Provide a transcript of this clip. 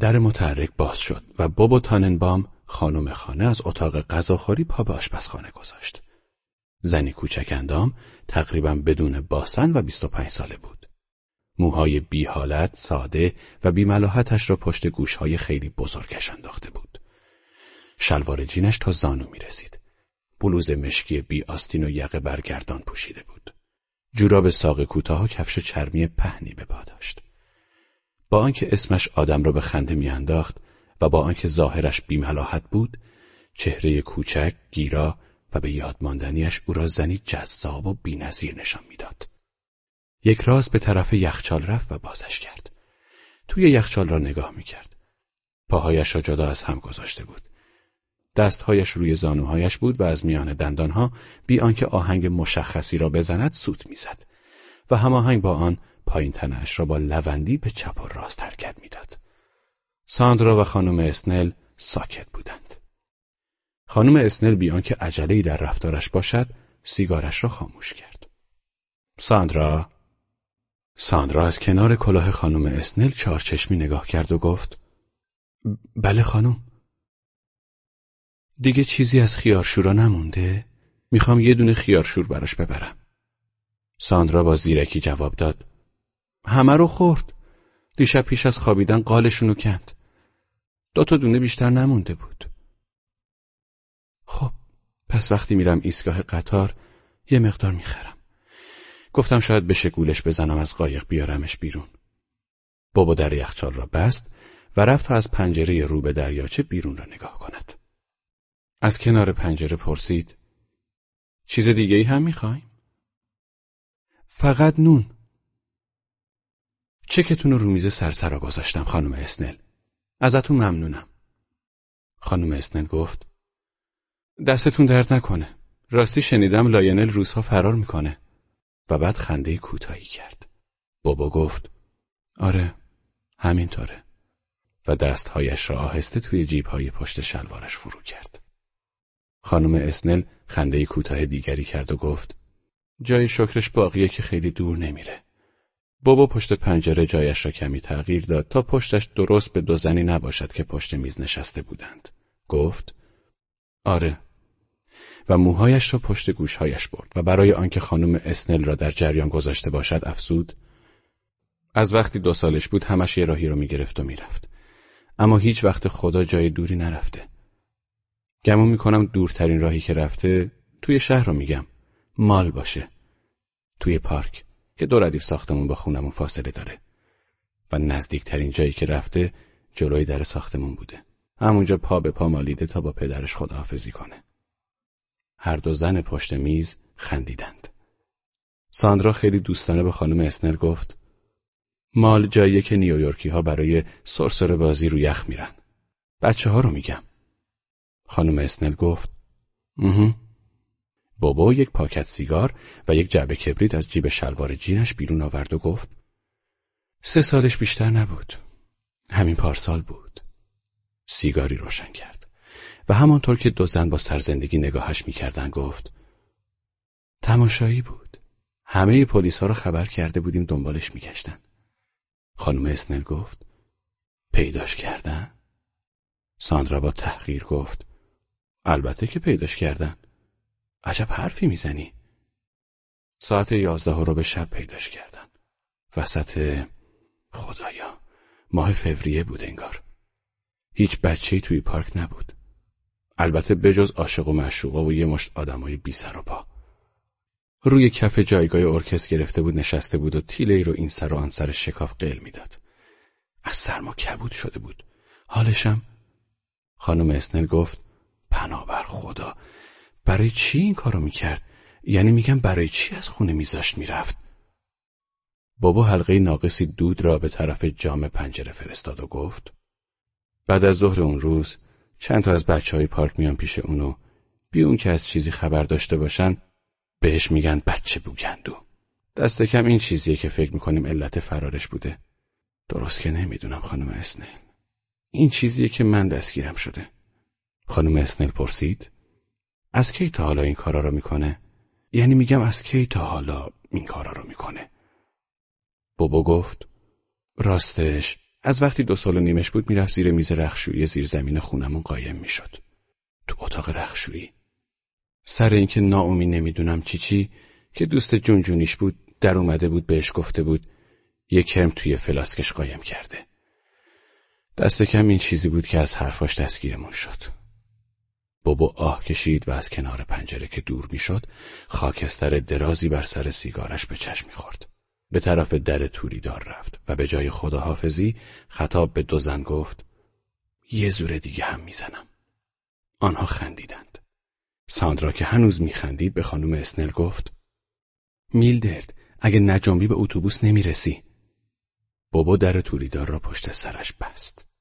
در متحرک باز شد و بوبو تاننبام خانم خانه از اتاق غذاخوری پا به آشپزخانه گذاشت. زنی کوچک اندام تقریبا بدون باسن و 25 ساله بود. موهای بی حالت، ساده و بیملاحتش را پشت گوشهای خیلی بزرگش انداخته بود. شلوار جینش تا زانو می رسید. بلوز مشکی بی آستین و یقه برگردان پوشیده بود. جوراب ساق کوتاه و کفش چرمی پهنی به پا داشت. با آنکه اسمش آدم را به خنده میانداخت و با آنکه ظاهرش بیملاحت بود، چهره کوچک، گیرا و به یاد ماندنیش او را زنی جذاب و بینظیر نشان می‌داد. یک راست به طرف یخچال رفت و بازش کرد. توی یخچال را نگاه می‌کرد. پاهایش را جدا از هم گذاشته بود. دستهایش روی زانوهایش بود و از میان دندانها بی آنکه آهنگ مشخصی را بزند سوت می‌زد و هماهنگ با آن پایین تنش را با لوندی به چپ و راست حرکت می‌داد. ساندرا و خانم اسنل ساکت بودند. خانم اسنل بی آنکه عجله‌ای در رفتارش باشد سیگارش را خاموش کرد. ساندرا ساندرا از کنار کلاه خانم اسنل چارچشمی نگاه کرد و گفت بله خانم دیگه چیزی از خیارشورا نمونده؟ می‌خوام یه دونه خیارشور براش ببرم. ساندرا با زیرکی جواب داد. همه رو خورد. دیشب پیش از خوابیدن قالشونو کند. دو تا دونه بیشتر نمونده بود. خب پس وقتی میرم ایستگاه قطار یه مقدار می‌خرم. گفتم شاید بشه گولش بزنم از قایق بیارمش بیرون. بابا در یخچال را بست و رفت تا از پنجره رو به دریاچه بیرون را نگاه کند. از کنار پنجره پرسید چیز دیگه ای هم می‌خوایم؟ فقط اون چکتون رو میز سرسرا گذاشتم خانم اسنل. ازتون ممنونم. خانم اسنل گفت دستتون درد نکنه. راستی شنیدم لاینل روزها فرار می‌کنه. و بعد خنده کوتاهی کرد. بابا گفت آره همینطوره. و دستهایش را آهسته توی جیبهای پشت شلوارش فرو کرد. خانم اسنل خنده کوتاه دیگری کرد و گفت جای شکرش باقیه که خیلی دور نمیره. بابا پشت پنجره جایش را کمی تغییر داد تا پشتش درست به دو زنی نباشد که پشت میز نشسته بودند. گفت آره. و موهایش را پشت گوشهایش برد و برای آنکه خانم اسنل را در جریان گذاشته باشد افزود از وقتی دو سالش بود همش یه راهی رو می‌گرفت و می‌رفت. اما هیچ وقت خدا جای دوری نرفته. گمون می‌کنم دورترین راهی که رفته توی شهر رو میگم. مال باشه. توی پارک. که دو ردیف ساختمون با خونمون فاصله داره و نزدیکترین جایی که رفته جلوی در ساختمون بوده. همونجا پا به پا مالیده تا با پدرش خداحافظی کنه. هر دو زن پشت میز خندیدند. ساندرا خیلی دوستانه به خانم اسنل گفت مال جاییه که نیویورکی ها برای سرسره بازی رو یخ میرن. بچه ها رو میگم. خانم اسنل گفت. بابا یک پاکت سیگار و یک جعبه کبریت از جیب شلوار جینش بیرون آورد و گفت سه سالش بیشتر نبود. همین پارسال بود. سیگاری روشن کرد. و همانطور که دو زن با سرزندگی نگاهش می‌کردن گفت تماشایی بود. همه پلیس ها رو خبر کرده بودیم دنبالش میگشتن. خانم اسنل گفت پیداش کردن؟ ساندرا با تحقیر گفت البته که پیداش کردن. عجب حرفی می‌زنی. ساعت یازده رو به شب پیداش کردن. وسط خدایا ماه فوریه بود انگار. هیچ بچه‌ای توی پارک نبود. البته بجز عاشق و معشوقا و یه مشت آدمای بی سر و پا. روی کف جایگاه ارکستر گرفته بود نشسته بود و تیله رو این سر و آن سر شکاف قل می‌داد. از سرما کبود شده بود. حالشم خانم اسنل گفت پنابر خدا. برای چی این کارو می‌کرد؟ یعنی میگم برای چی از خونه میذاشت می‌رفت؟ بابا حلقه ناقصی دود را به طرف جام پنجره فرستاد و گفت بعد از ظهر اون روز چند تا از بچه های پارک میان پیش اونو بی اون که از چیزی خبر داشته باشن بهش میگن بچه بوگندو دست کم این چیزیه که فکر می‌کنیم علت فرارش بوده درست که نمی‌دونم خانم اسنل این چیزیه که من دستگیرم شده خانم اسنل پرسید از کی تا حالا این کارا رو می‌کنه؟ یعنی میگم از کی تا حالا این کارا رو می‌کنه؟ بابا گفت راستش از وقتی دو سال و نیمش بود می‌رفت زیر میز رخشویی زیر زمین خونمون قایم می‌شد. تو اتاق رخشویی. سر اینکه ناامی نمی‌دونم چی چی که دوست جونجونیش بود در اومده بود بهش گفته بود یک کرم توی فلاسکش قایم کرده. دست کم این چیزی بود که از حرفاش دستگیرمون شد. بابا آه کشید و از کنار پنجره که دور می‌شد خاکستر درازی بر سر سیگارش به چشم می‌خورد. به طرف در توریدار رفت و به جای خداحافظی خطاب به دو زن گفت یه زور دیگه هم می‌زنم. آنها خندیدند. ساندرا که هنوز میخندید به خانم اسنل گفت میلدرد اگه نجنبی به اتوبوس نمی‌رسی. بابا در توریدار را پشت سرش بست.